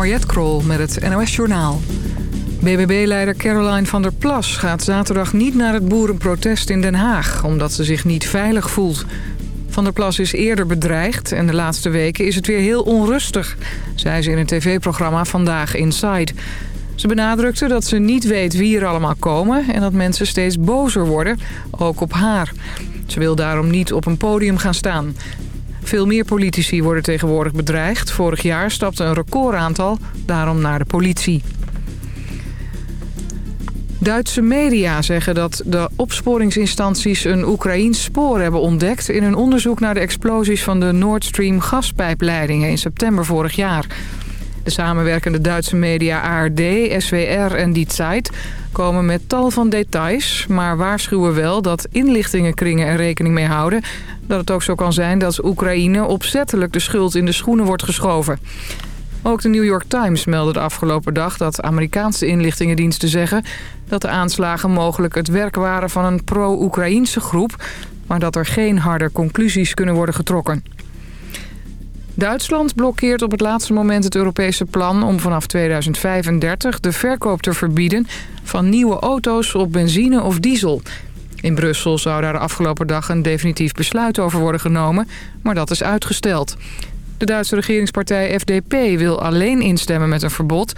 Mariette Krol met het NOS Journaal. BBB-leider Caroline van der Plas gaat zaterdag niet naar het boerenprotest in Den Haag... omdat ze zich niet veilig voelt. Van der Plas is eerder bedreigd en de laatste weken is het weer heel onrustig... zei ze in het tv-programma Vandaag Inside. Ze benadrukte dat ze niet weet wie er allemaal komen... en dat mensen steeds bozer worden, ook op haar. Ze wil daarom niet op een podium gaan staan. Veel meer politici worden tegenwoordig bedreigd. Vorig jaar stapte een recordaantal daarom naar de politie. Duitse media zeggen dat de opsporingsinstanties een Oekraïns spoor hebben ontdekt... in een onderzoek naar de explosies van de Nord Stream gaspijpleidingen in september vorig jaar. De samenwerkende Duitse media ARD, SWR en Die Zeit komen met tal van details... maar waarschuwen wel dat inlichtingenkringen er rekening mee houden... dat het ook zo kan zijn dat Oekraïne opzettelijk de schuld in de schoenen wordt geschoven. Ook de New York Times meldde de afgelopen dag dat Amerikaanse inlichtingendiensten zeggen... dat de aanslagen mogelijk het werk waren van een pro-Oekraïnse groep... maar dat er geen harde conclusies kunnen worden getrokken. Duitsland blokkeert op het laatste moment het Europese plan om vanaf 2035 de verkoop te verbieden van nieuwe auto's op benzine of diesel. In Brussel zou daar de afgelopen dag een definitief besluit over worden genomen, maar dat is uitgesteld. De Duitse regeringspartij FDP wil alleen instemmen met een verbod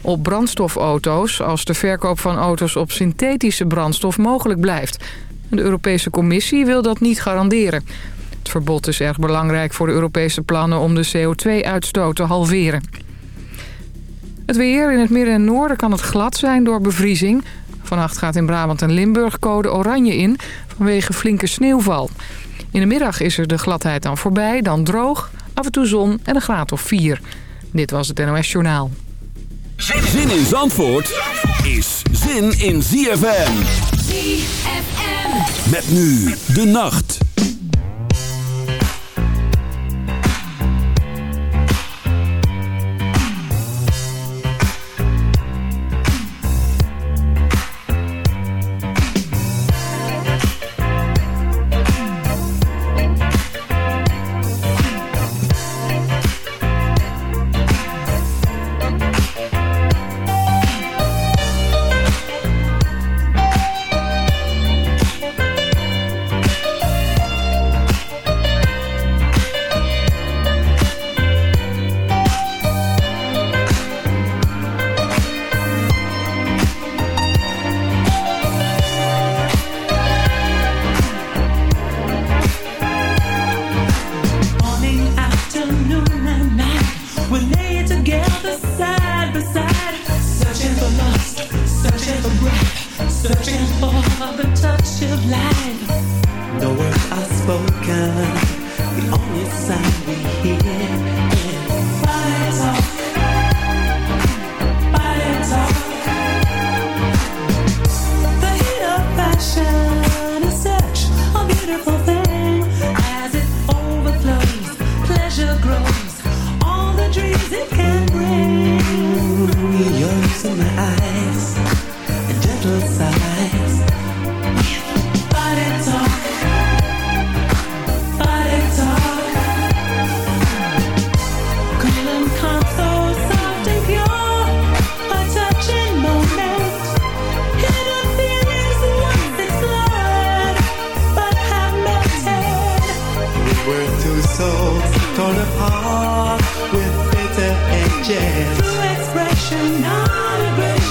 op brandstofauto's... als de verkoop van auto's op synthetische brandstof mogelijk blijft. De Europese Commissie wil dat niet garanderen. Het verbod is erg belangrijk voor de Europese plannen om de CO2-uitstoot te halveren. Het weer in het midden en noorden kan het glad zijn door bevriezing. Vannacht gaat in Brabant en Limburg code oranje in vanwege flinke sneeuwval. In de middag is er de gladheid dan voorbij, dan droog, af en toe zon en een graad of 4. Dit was het NOS Journaal. Zin in Zandvoort is zin in ZFM. ZFM. Met nu de nacht. heart with bitter edges. True expression, not a aggression.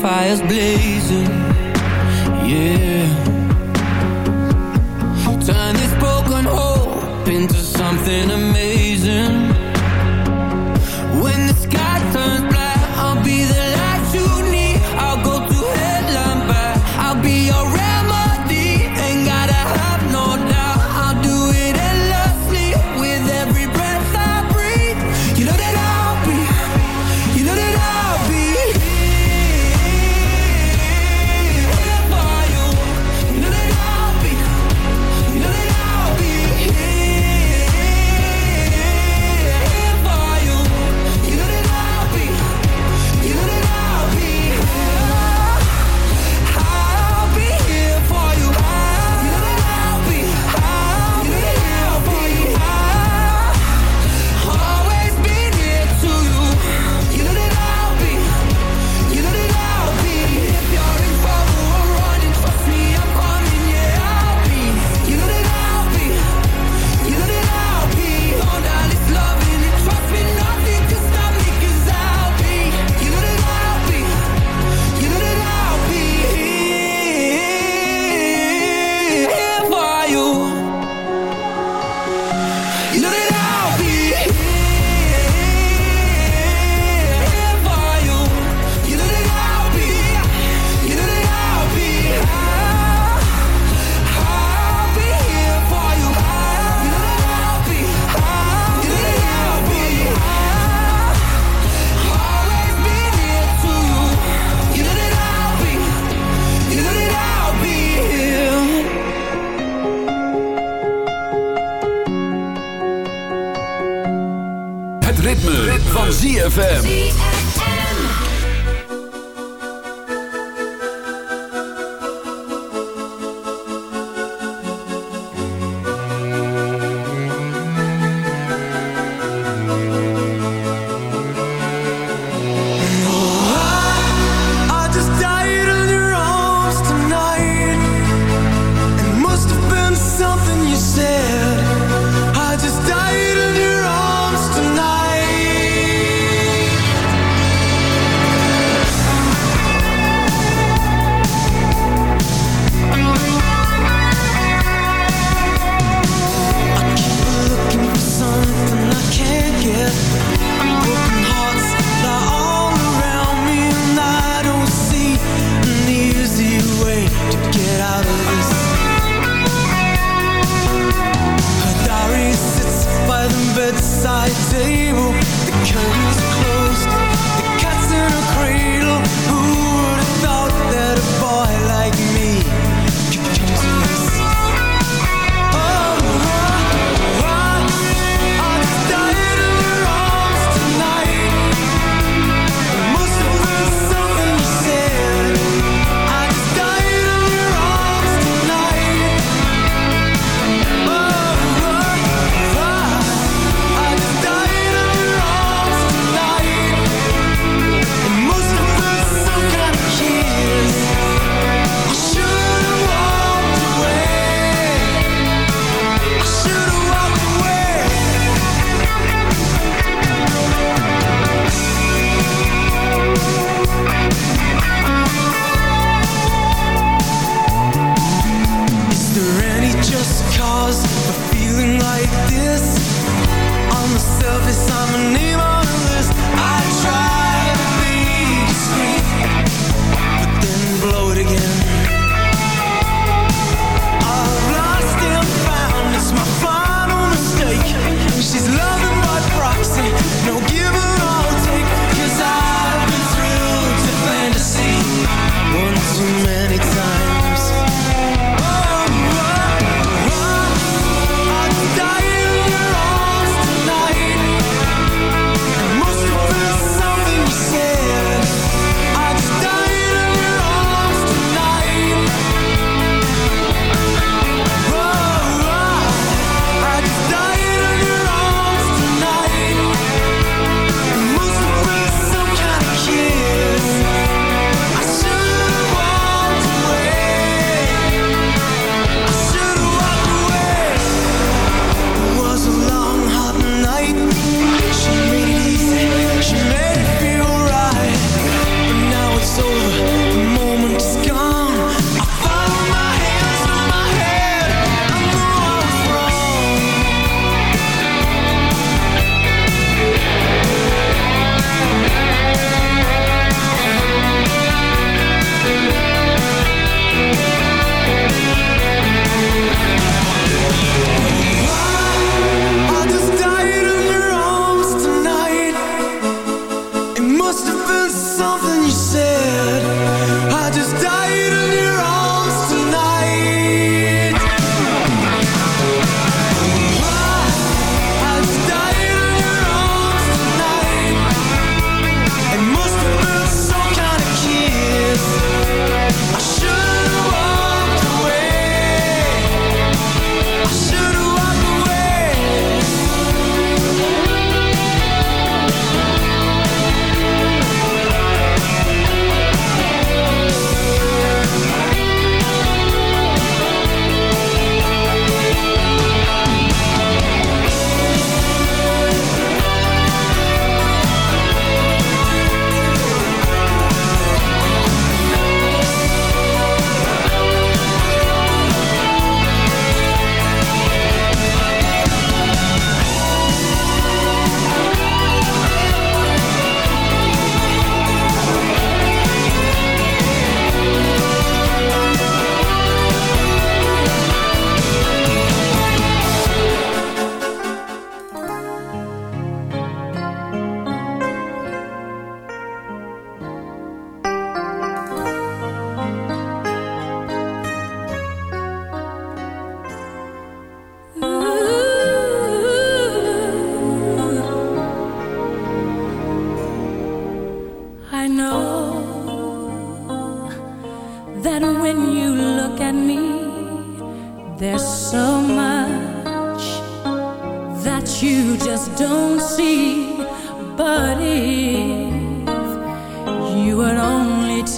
fires bleed. ZFM.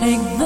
take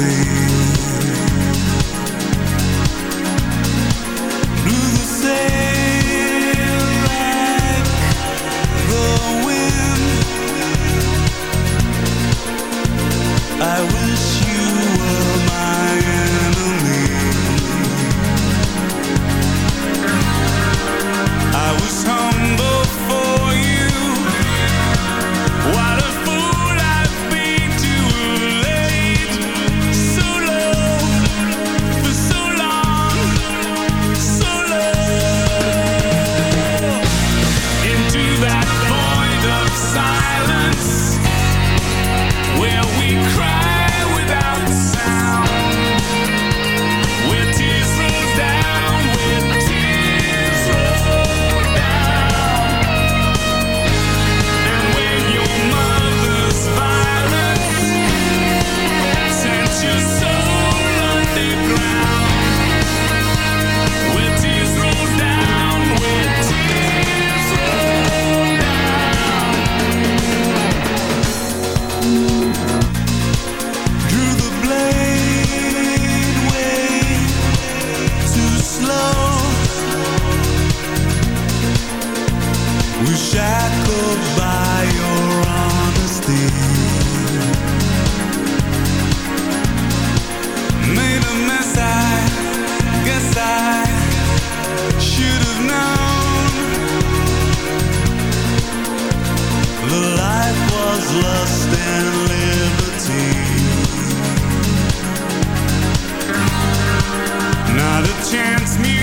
things chance music.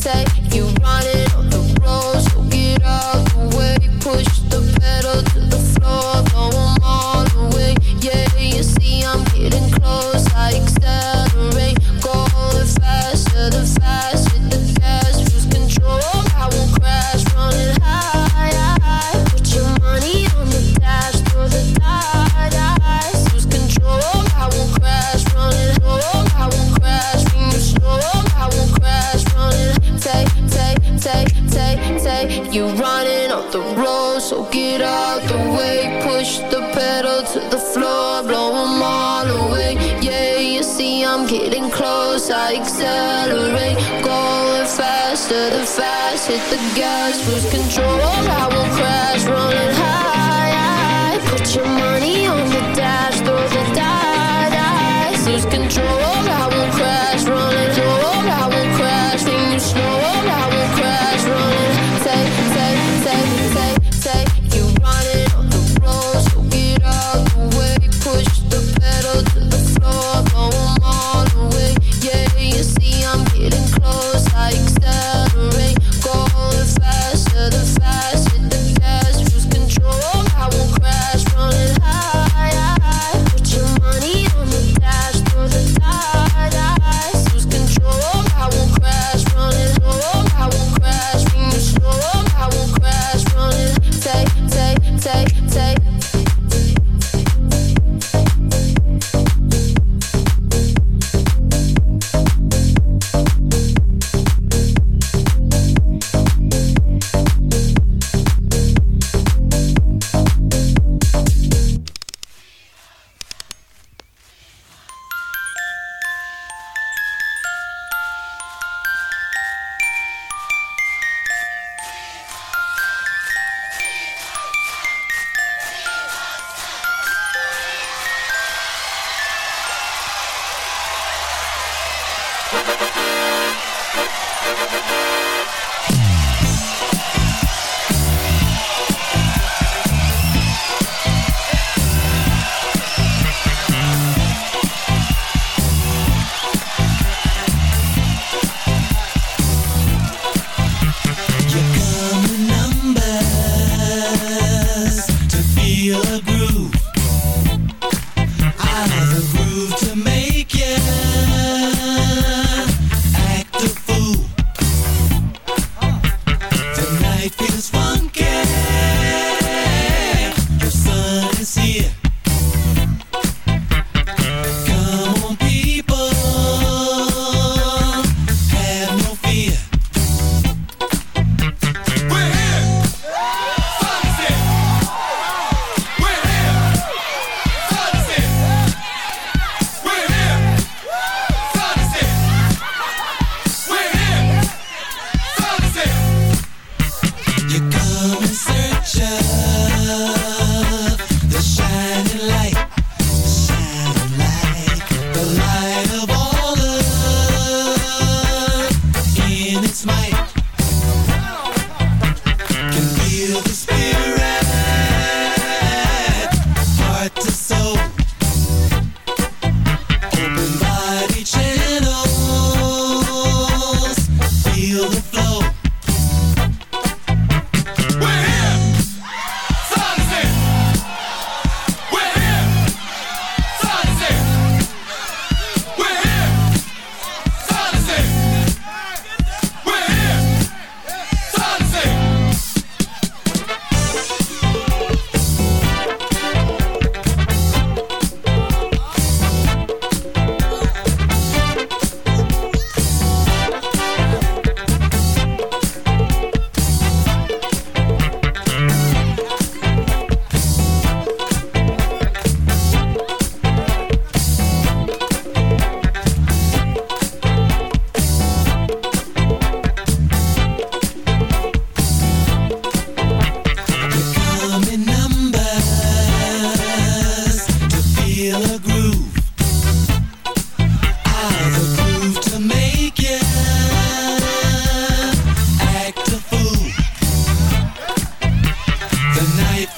Take,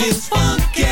feels funky.